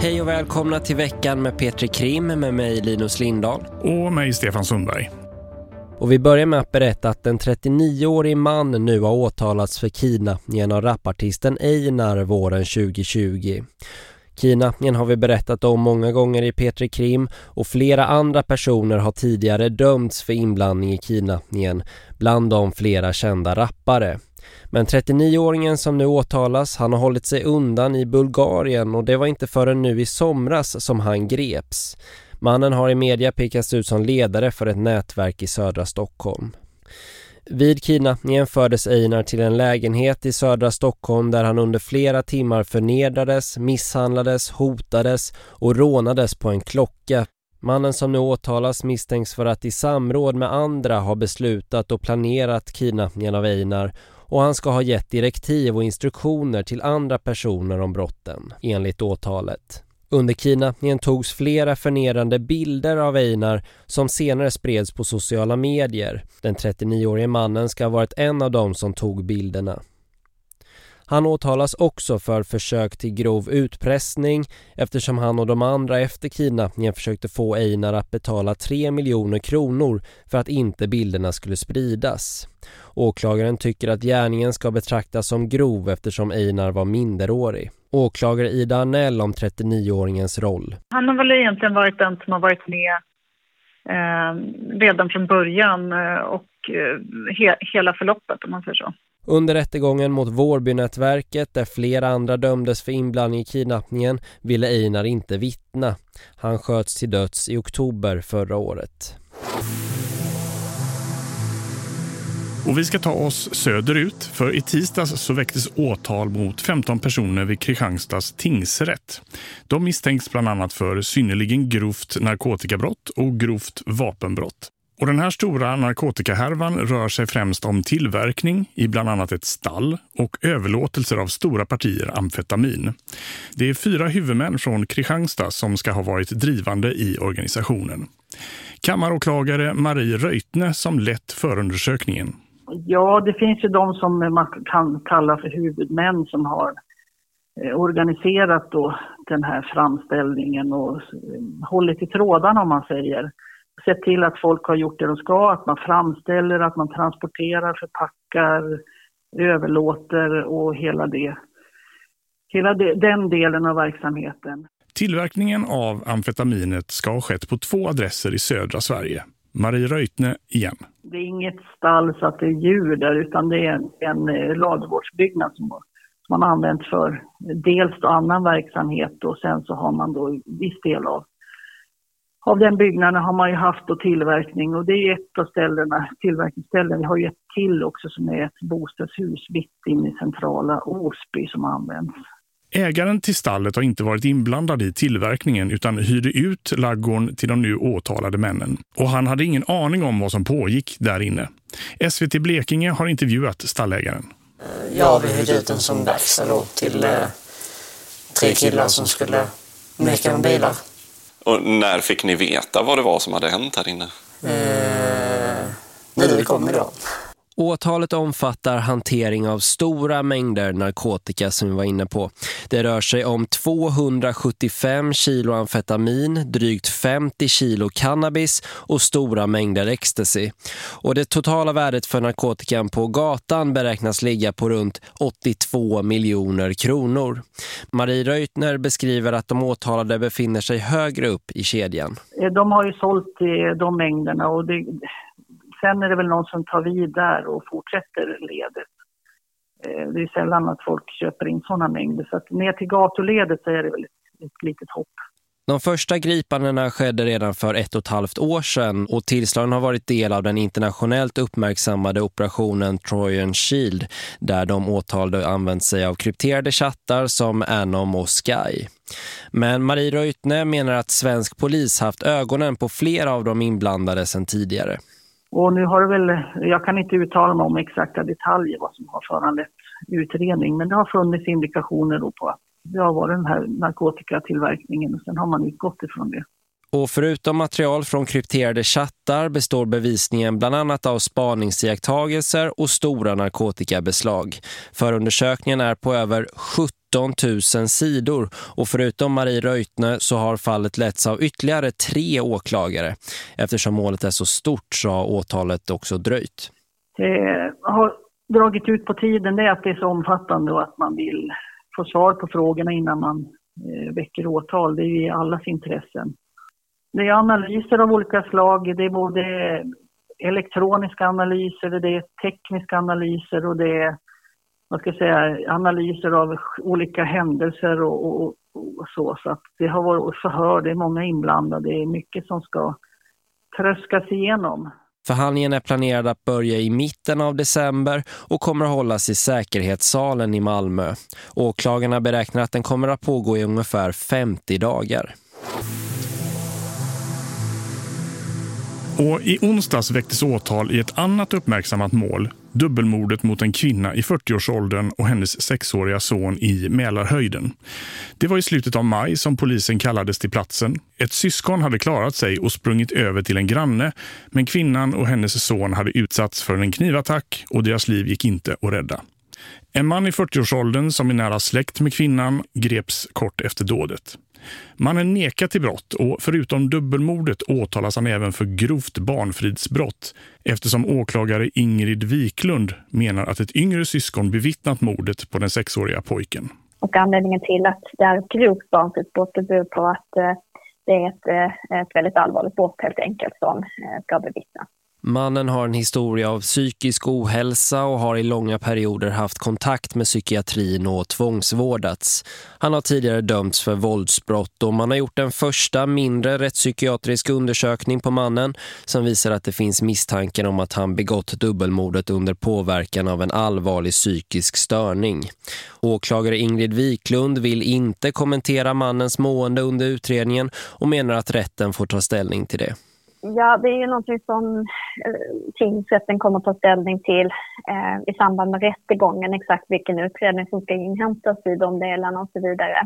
Hej och välkomna till veckan med Petri Krim med mig Linus Lindahl. Och mig Stefan Sundberg. Och vi börjar med att berätta att en 39-årig man nu har åtalats för kidnappningen av rapartisten Einar våren 2020. Kidnappningen har vi berättat om många gånger i Petri Krim och flera andra personer har tidigare dömts för inblandning i kidnappningen, bland dem flera kända rappare. Men 39-åringen som nu åtalas, han har hållit sig undan i Bulgarien och det var inte förrän nu i somras som han greps. Mannen har i media pekats ut som ledare för ett nätverk i södra Stockholm. Vid kidnappningen fördes Einar till en lägenhet i södra Stockholm där han under flera timmar förnedrades, misshandlades, hotades och rånades på en klocka. Mannen som nu åtalas misstänks för att i samråd med andra ha beslutat och planerat kidnappningen av Einar och han ska ha gett direktiv och instruktioner till andra personer om brotten, enligt åtalet. Under kidnappningen togs flera förnedrande bilder av Einar som senare spreds på sociala medier. Den 39-årige mannen ska ha varit en av dem som tog bilderna. Han åtalas också för försök till grov utpressning eftersom han och de andra efter kidnappningen försökte få Einar att betala 3 miljoner kronor för att inte bilderna skulle spridas. Åklagaren tycker att gärningen ska betraktas som grov eftersom Einar var minderårig. Åklagare Ida Arnell om 39-åringens roll. Han har väl egentligen varit den som har varit med eh, redan från början eh, och eh, he hela förloppet om man säger så. Under rättegången mot Vårbynätverket där flera andra dömdes för inblandning i kidnappningen ville Einar inte vittna. Han sköts till döds i oktober förra året. Och vi ska ta oss söderut, för i tisdags så väcktes åtal mot 15 personer vid Kristianstads tingsrätt. De misstänks bland annat för synnerligen grovt narkotikabrott och grovt vapenbrott. Och den här stora narkotikahärvan rör sig främst om tillverkning i bland annat ett stall och överlåtelser av stora partier amfetamin. Det är fyra huvudmän från Kristianstad som ska ha varit drivande i organisationen. Kammaråklagare Marie Röjtne som lett förundersökningen. Ja, det finns ju de som man kan kalla för huvudmän som har eh, organiserat då den här framställningen och eh, hållit i trådarna om man säger sett till att folk har gjort det de ska, att man framställer, att man transporterar, förpackar, överlåter och hela det. Hela det, den delen av verksamheten. Tillverkningen av amfetaminet ska ha skett på två adresser i södra Sverige. Marie Röjtne igen. Det är inget stall så att det är djur där utan det är en, en eh, ladugårdsbyggnad som, som man har använt för dels annan verksamhet och sen så har man då viss del av av den byggnaden har man ju haft då tillverkning och det är ett av ställena, tillverkningsställen. Vi har ju ett till också som är ett bostadshus mitt inne i centrala Åsby som används. Ägaren till stallet har inte varit inblandad i tillverkningen utan hyrde ut laggården till de nu åtalade männen. Och han hade ingen aning om vad som pågick där inne. SVT Blekinge har intervjuat stallägaren. Ja, vi hyrde ut en som verkstad till eh, tre killar som skulle meka med bilar. Och när fick ni veta vad det var som hade hänt här inne? Eh, när vi kom idag. Åtalet omfattar hantering av stora mängder narkotika som vi var inne på. Det rör sig om 275 kilo amfetamin, drygt 50 kilo cannabis och stora mängder ecstasy. Och det totala värdet för narkotikan på gatan beräknas ligga på runt 82 miljoner kronor. Marie Reutner beskriver att de åtalade befinner sig högre upp i kedjan. Eh, de har ju sålt eh, de mängderna och det sen är det väl någon som tar vid där och fortsätter ledet. Eh, det är sällan att folk köper in sådana mängder. Så att ner till gatuledet så är det väl ett, ett litet hopp. De första gripandena skedde redan för ett och ett halvt år sedan och tillslagen har varit del av den internationellt uppmärksammade operationen Trojan Shield där de åtalade använt sig av krypterade chattar som Anom och Sky. Men Marie Reutne menar att svensk polis haft ögonen på flera av de inblandade sedan tidigare. Och nu har det väl, jag kan inte uttala mig om exakta detaljer vad som har föranlett utredning, men det har funnits indikationer då på att det har varit den här narkotikatillverkningen och sen har man utgått ifrån det. Och förutom material från krypterade chattar består bevisningen bland annat av spaningsiakttagelser och stora narkotikabeslag. Förundersökningen är på över 70 17 000 sidor och förutom Marie Röjtne så har fallet letts av ytterligare tre åklagare. Eftersom målet är så stort så har åtalet också dröjt. Det har dragit ut på tiden det är att det är så omfattande och att man vill få svar på frågorna innan man eh, väcker åtal. Det är i allas intressen. Det är analyser av olika slag. Det är både elektroniska analyser, det är tekniska analyser och det är vad ska jag säga, analyser av olika händelser och, och, och, så. Så att det har varit förhör, det är många inblandade, det är mycket som ska tröskas igenom. Förhandlingen är planerad att börja i mitten av december och kommer att hållas i säkerhetssalen i Malmö. Åklagarna beräknar att den kommer att pågå i ungefär 50 dagar. Och i onsdags väcktes åtal i ett annat uppmärksammat mål, dubbelmordet mot en kvinna i 40-årsåldern och hennes sexåriga son i Mälarhöjden. Det var i slutet av maj som polisen kallades till platsen. Ett syskon hade klarat sig och sprungit över till en granne, men kvinnan och hennes son hade utsatts för en knivattack och deras liv gick inte att rädda. En man i 40-årsåldern som är nära släkt med kvinnan greps kort efter dådet. Mannen nekar till brott och förutom dubbelmordet åtalas han även för grovt barnfridsbrott eftersom åklagare Ingrid Wiklund menar att ett yngre syskon bevittnat mordet på den sexåriga pojken. Och anledningen till att det är ett grovt barnfridsbrott beror på att eh, det är ett, eh, ett väldigt allvarligt brott helt enkelt som eh, ska bevittnas. Mannen har en historia av psykisk ohälsa och har i långa perioder haft kontakt med psykiatrin och tvångsvårdats. Han har tidigare dömts för våldsbrott och man har gjort en första mindre rättspsykiatrisk undersökning på mannen som visar att det finns misstanken om att han begått dubbelmordet under påverkan av en allvarlig psykisk störning. Åklagare Ingrid Wiklund vill inte kommentera mannens mående under utredningen och menar att rätten får ta ställning till det. Ja, det är ju någonting som eh, tingsrätten kommer att ta ställning till eh, i samband med rättegången, exakt vilken utredning som ska inhämtas i de delarna och så vidare.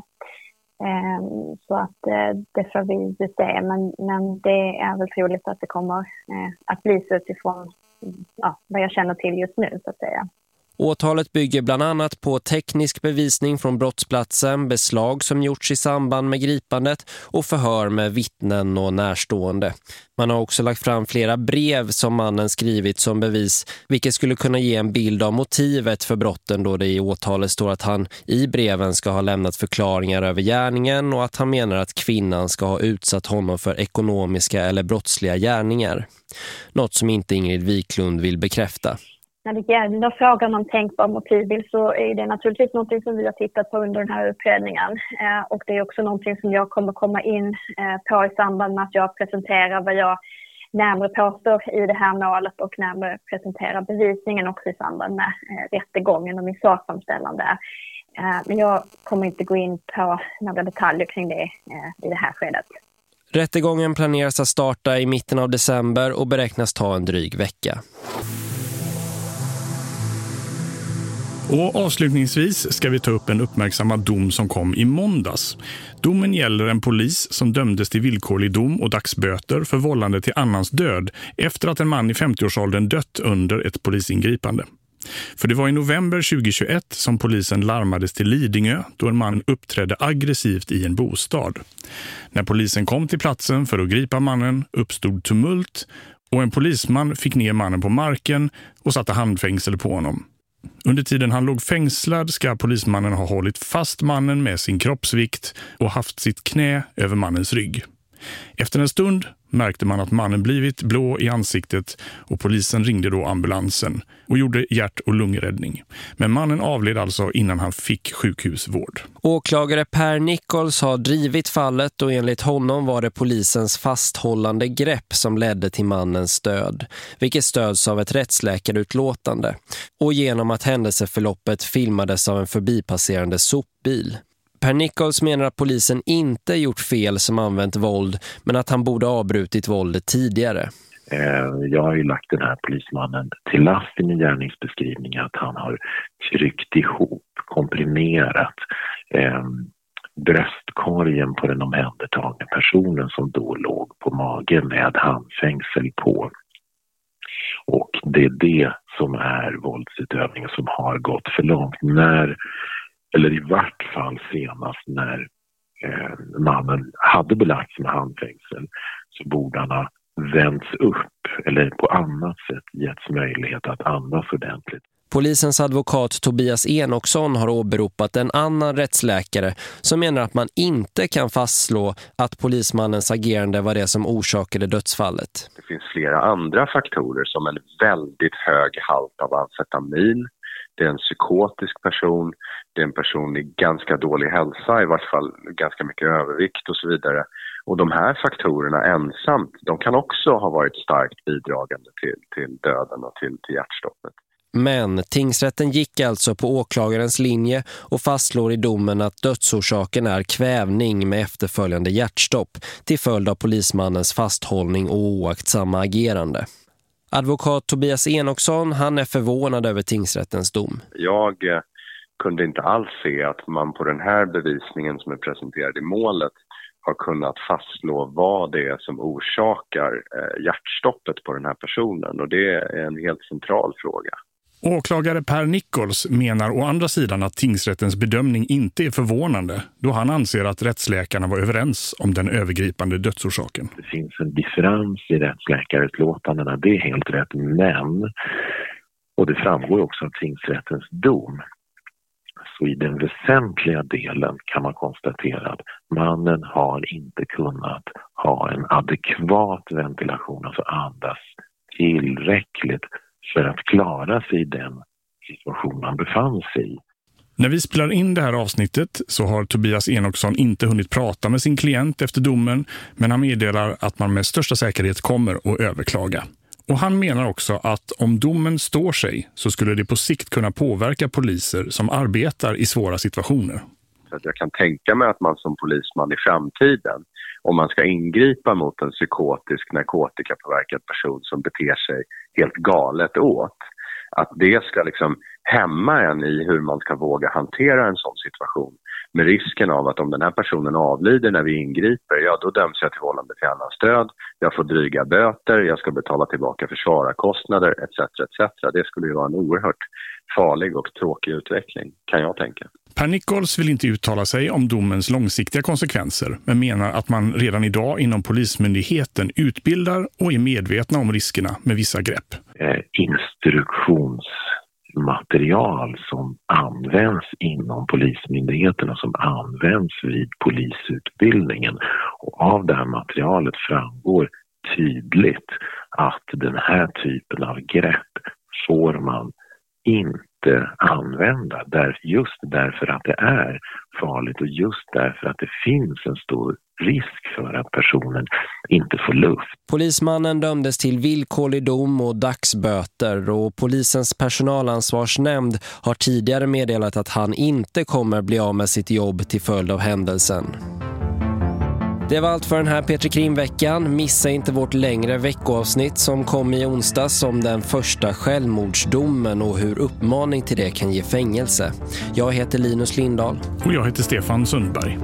Eh, så att eh, det får vi se, men, men det är väl troligt att det kommer eh, att bli så utifrån ja, vad jag känner till just nu så att säga. Åtalet bygger bland annat på teknisk bevisning från brottsplatsen, beslag som gjorts i samband med gripandet och förhör med vittnen och närstående. Man har också lagt fram flera brev som mannen skrivit som bevis, vilket skulle kunna ge en bild av motivet för brotten då det i åtalet står att han i breven ska ha lämnat förklaringar över gärningen och att han menar att kvinnan ska ha utsatt honom för ekonomiska eller brottsliga gärningar. Något som inte Ingrid Wiklund vill bekräfta. När det gäller frågan om tänkbar motivbild så är det naturligtvis någonting som vi har tittat på under den här utredningen. Eh, och det är också någonting som jag kommer komma in eh, på i samband med att jag presenterar vad jag närmare påstår i det här målet och närmare presenterar bevisningen också i samband med eh, rättegången och min sakframställan där. Eh, men jag kommer inte gå in på några detaljer kring det eh, i det här skedet. Rättegången planeras att starta i mitten av december och beräknas ta en dryg vecka. Och avslutningsvis ska vi ta upp en uppmärksammad dom som kom i måndags. Domen gäller en polis som dömdes till villkorlig dom och dagsböter för vållande till annans död efter att en man i 50-årsåldern dött under ett polisingripande. För det var i november 2021 som polisen larmades till Lidingö då en man uppträdde aggressivt i en bostad. När polisen kom till platsen för att gripa mannen uppstod tumult och en polisman fick ner mannen på marken och satte handfängsel på honom. Under tiden han låg fängslad ska polismannen ha hållit fast mannen med sin kroppsvikt och haft sitt knä över mannens rygg. Efter en stund märkte man att mannen blivit blå i ansiktet och polisen ringde då ambulansen och gjorde hjärt- och lungräddning. Men mannen avled alltså innan han fick sjukhusvård. Åklagare Per Nichols har drivit fallet och enligt honom var det polisens fasthållande grepp som ledde till mannens död, vilket stöds av ett rättsläkarutlåtande och genom att händelseförloppet filmades av en förbipasserande sopbil. Per Nichols menar att polisen inte gjort fel som använt våld men att han borde avbrutit våldet tidigare. Eh, jag har ju lagt den här polismannen till last i min gärningsbeskrivning att han har tryckt ihop, komprimerat eh, bröstkorgen på den omhändertagna personen som då låg på magen med handfängsel på. Och det är det som är våldsutövningen som har gått för långt. När, eller i vart fall senast när eh, mannen hade belagts med handfängsel så borde han ha vänts upp eller på annat sätt getts möjlighet att andas ordentligt. Polisens advokat Tobias Enoksson har åberopat en annan rättsläkare som menar att man inte kan fastslå att polismannens agerande var det som orsakade dödsfallet. Det finns flera andra faktorer som en väldigt hög halt av amfetamin. Det är en psykotisk person, det är en person i ganska dålig hälsa, i vart fall ganska mycket övervikt och så vidare. Och de här faktorerna ensamt, de kan också ha varit starkt bidragande till, till döden och till, till hjärtstoppet. Men tingsrätten gick alltså på åklagarens linje och fastslår i domen att dödsorsaken är kvävning med efterföljande hjärtstopp till följd av polismannens fasthållning och oaktsamma agerande. Advokat Tobias Enoksson, han är förvånad över tingsrättens dom. Jag eh, kunde inte alls se att man på den här bevisningen som är presenterad i målet har kunnat fastslå vad det är som orsakar eh, hjärtstoppet på den här personen. Och det är en helt central fråga. Åklagare Per Nichols menar å andra sidan att tingsrättens bedömning inte är förvånande då han anser att rättsläkarna var överens om den övergripande dödsorsaken. Det finns en differens i rättsläkarutlåtandena, det är helt rätt, men och det framgår också av tingsrättens dom. Så i den väsentliga delen kan man konstatera att mannen har inte kunnat ha en adekvat ventilation, alltså andas tillräckligt för att klara sig i den situation han befann sig i. När vi spelar in det här avsnittet så har Tobias Enoksson inte hunnit prata med sin klient efter domen men han meddelar att man med största säkerhet kommer att överklaga. Och han menar också att om domen står sig så skulle det på sikt kunna påverka poliser som arbetar i svåra situationer. Så att jag kan tänka mig att man som polisman i framtiden, om man ska ingripa mot en psykotisk narkotikapåverkad person som beter sig helt galet åt, att det ska liksom hämma en i hur man ska våga hantera en sån situation. Med risken av att om den här personen avlider när vi ingriper, ja då döms jag till vållande till annans död, jag får dryga böter, jag ska betala tillbaka försvararkostnader etc. etc. Det skulle ju vara en oerhört farlig och tråkig utveckling, kan jag tänka. Per Nichols vill inte uttala sig om domens långsiktiga konsekvenser men menar att man redan idag inom Polismyndigheten utbildar och är medvetna om riskerna med vissa grepp. Eh, instruktionsmaterial som används inom Polismyndigheten och som används vid polisutbildningen. Och av det här materialet framgår tydligt att den här typen av grepp får man inte inte använda där, just därför att det är farligt och just därför att det finns en stor risk för att personen inte får luft. Polismannen dömdes till villkorlig dom och dagsböter och polisens personalansvarsnämnd har tidigare meddelat att han inte kommer bli av med sitt jobb till följd av händelsen. Det var allt för den här Petri Krim-veckan. Missa inte vårt längre veckoavsnitt som kom i onsdags om den första självmordsdomen och hur uppmaning till det kan ge fängelse. Jag heter Linus Lindahl. Och jag heter Stefan Sundberg.